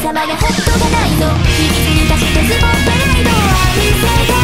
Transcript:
様がほっとかないと秘密に出してスポットライトを浴びせた